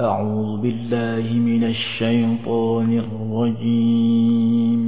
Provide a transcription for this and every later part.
أعوذ بالله من الشيطان الرجيم.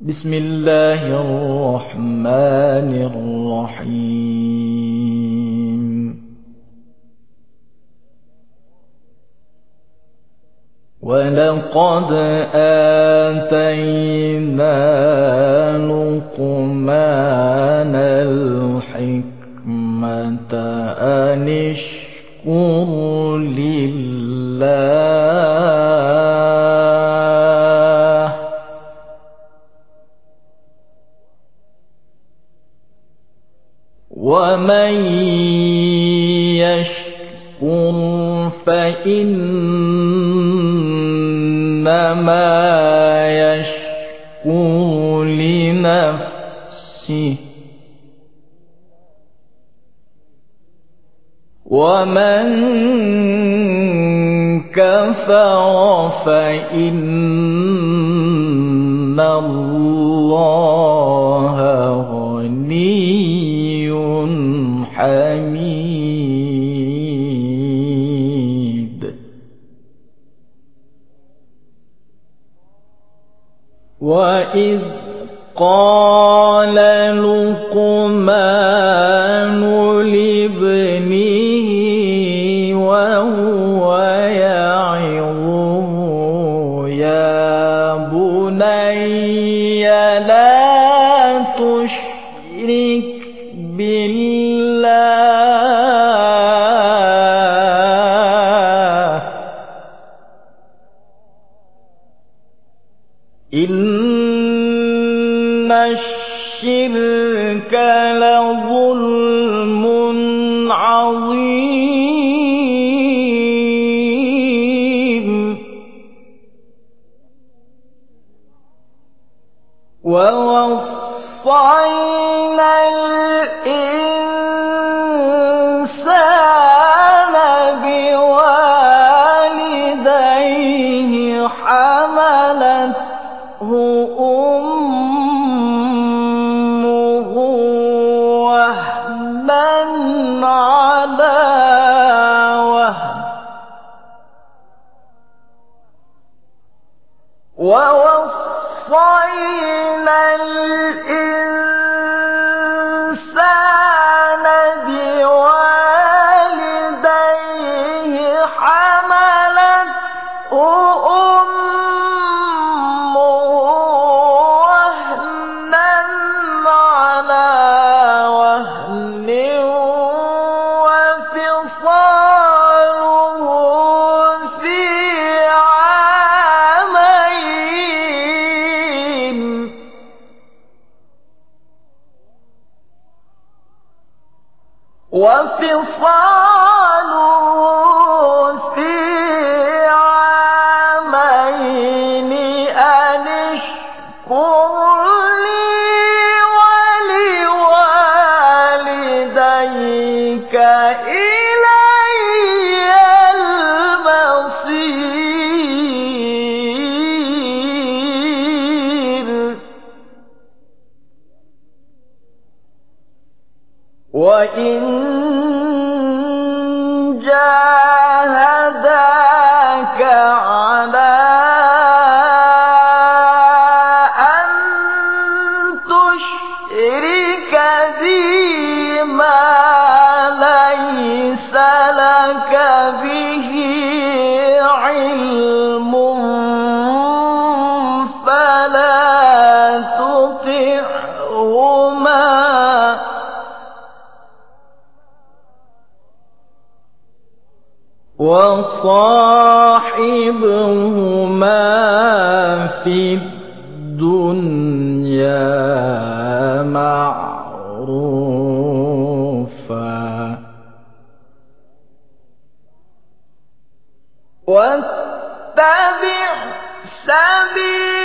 بسم الله الرحمن الرحيم. ولقد آتينا لقمان الحكمة أن اشكر لله. ومن يشكر فإنما يشكر لنفسه. ومن كفر فإن الله غني حميد وإذ قال إن الشرك لظلم عظيم وإن في الدنيا معروفا. واتبع سبيل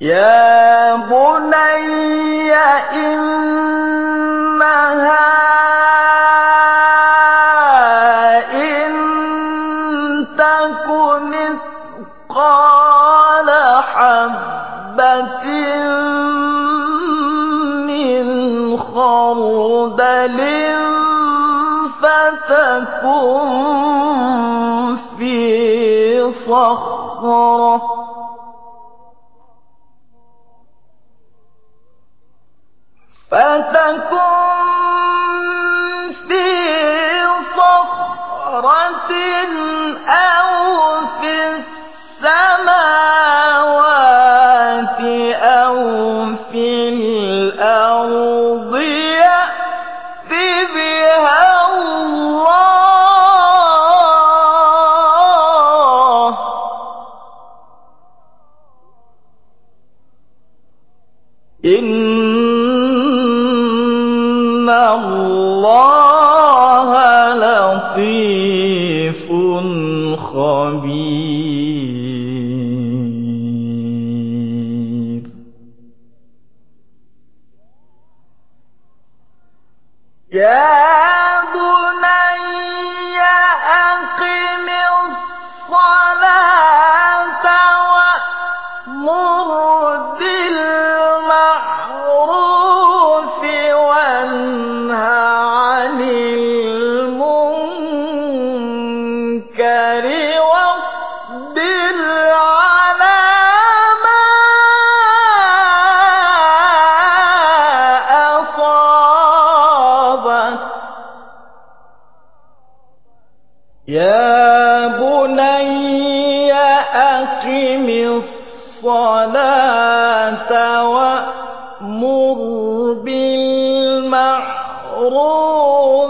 يا بني إنها إن تكن حبة من خردل لكم في صخرة خبير. يا روح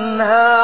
عنها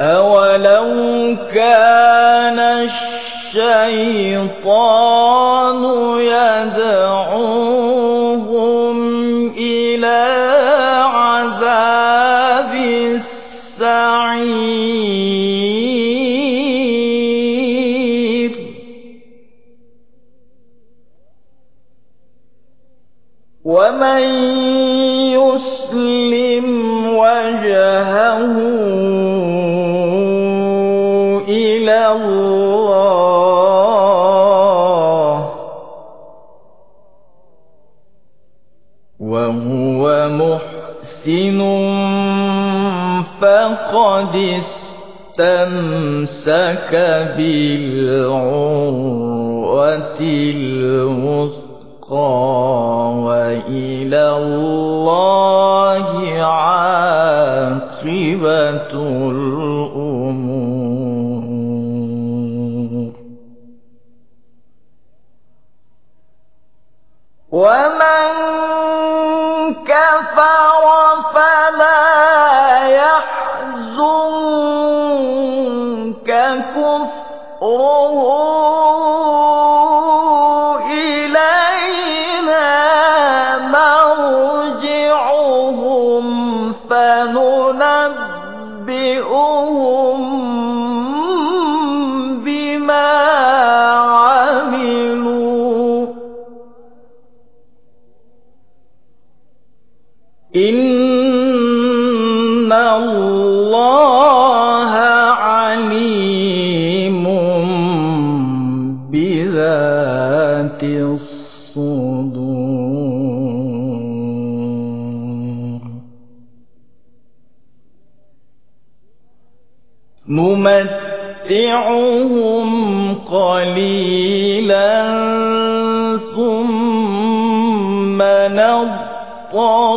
أولو كان الشيطان يدعوهم إلى عذاب السعير ومن استمسك بالعروة الوثقى وإلى الله نمتعهم قليلا ثم نضطرهم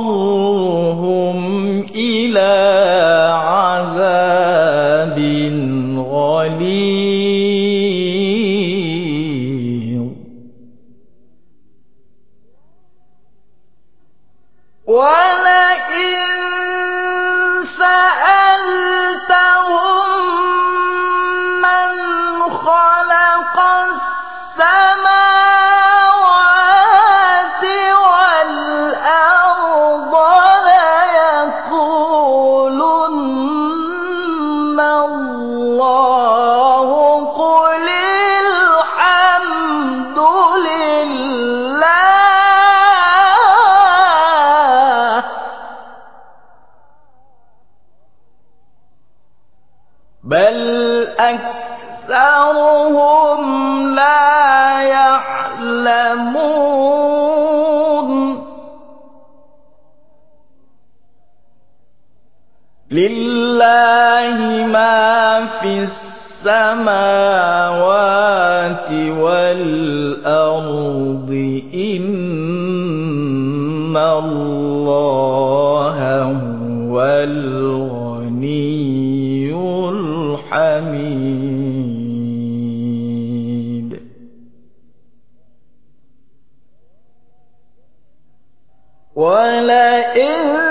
إلى ولئن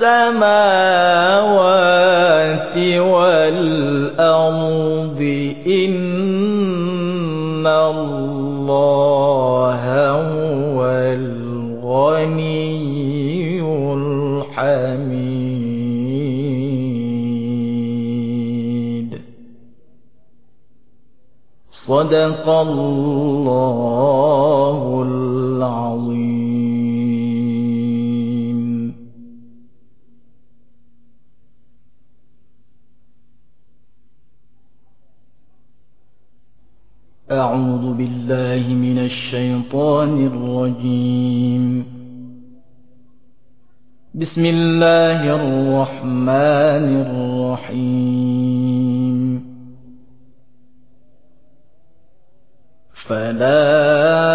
السماوات والأرض إن الله هو الغني الحميد. صدق الله بسم الله الرحمن الرحيم. فلا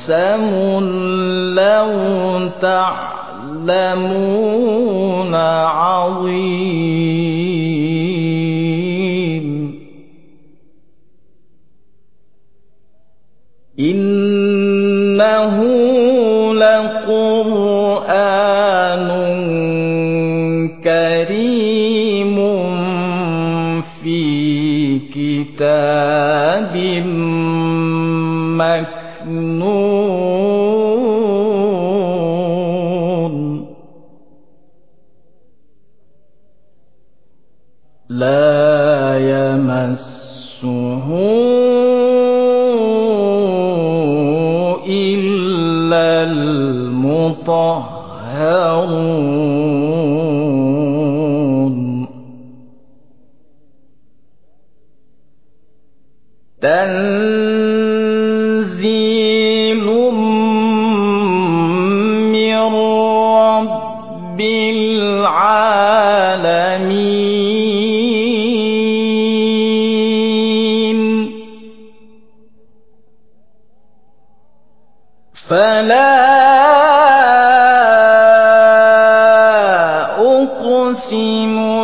قسم لو تعلمون عظيم إنه لقرآن كريم في كتاب المطهرون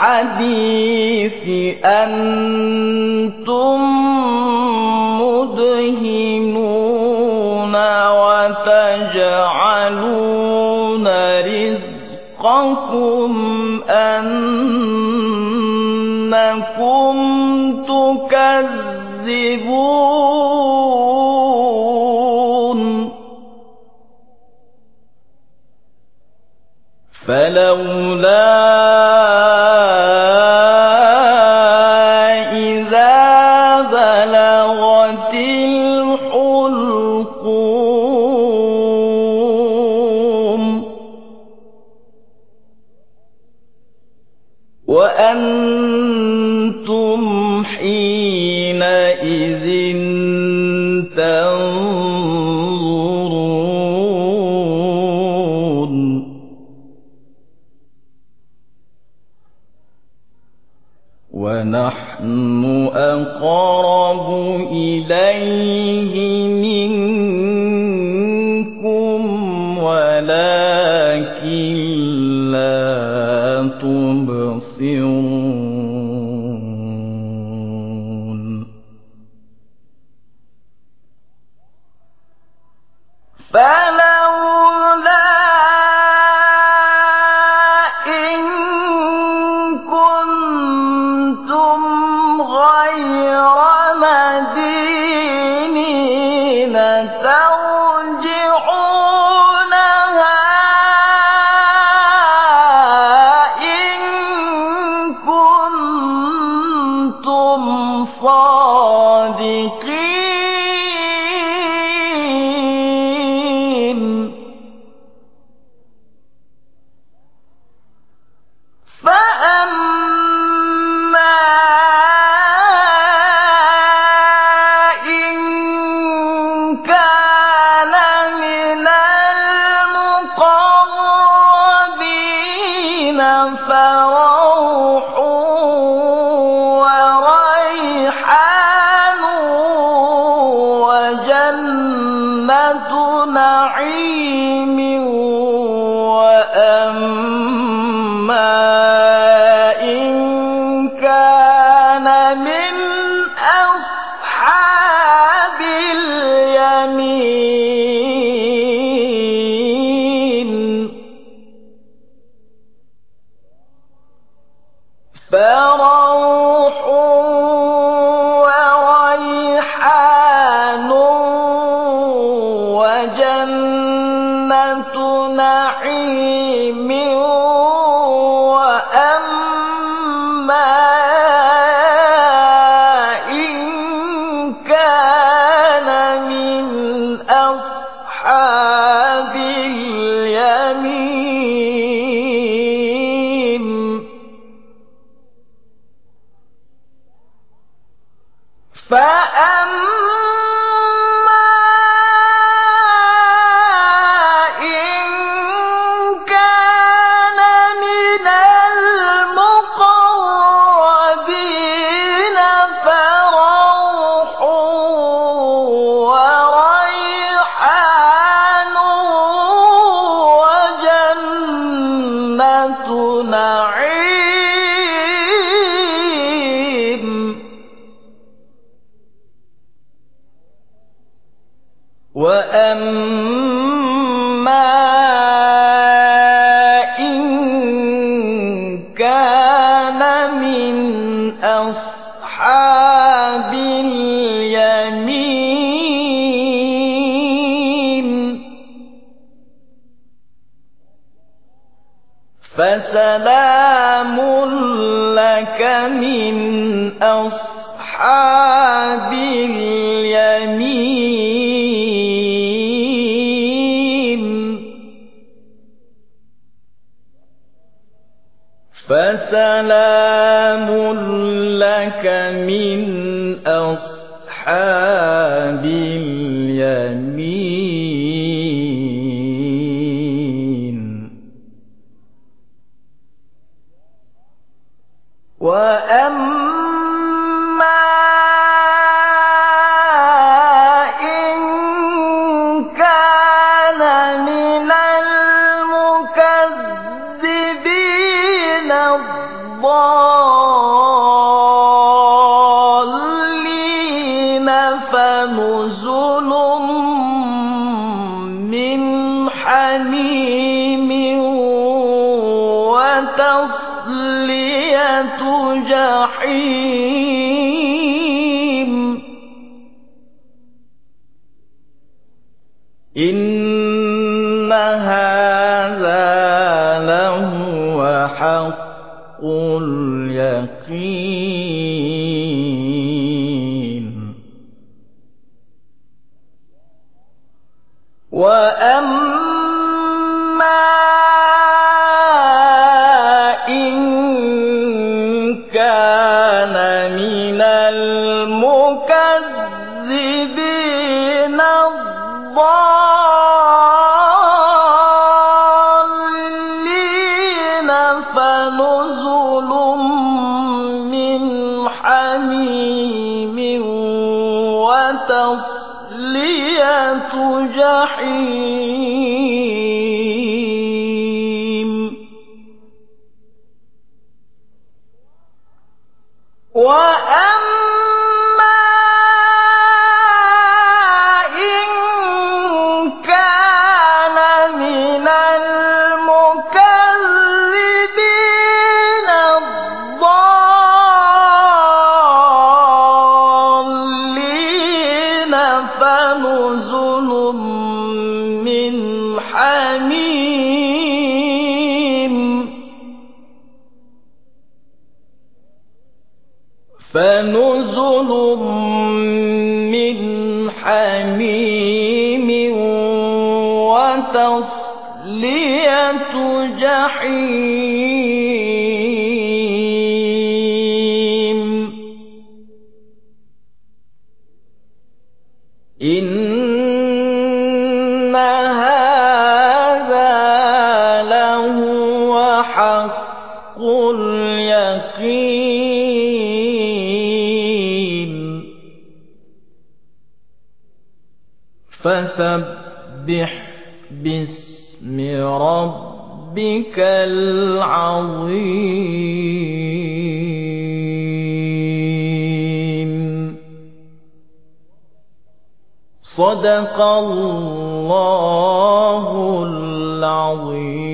الحديث أنتم مدهنون وتجعلون رزقكم أنكم تكذبون. فلولا ثمرة نعيم وأمن. فأما فسلام لك من أصحاب اليمين فسلام لك من أصحاب حميم جحيم وتصلية جحيم. إن هذا لهو حق اليقين. فسبح باسم ربك العظيم. صدق الله العظيم.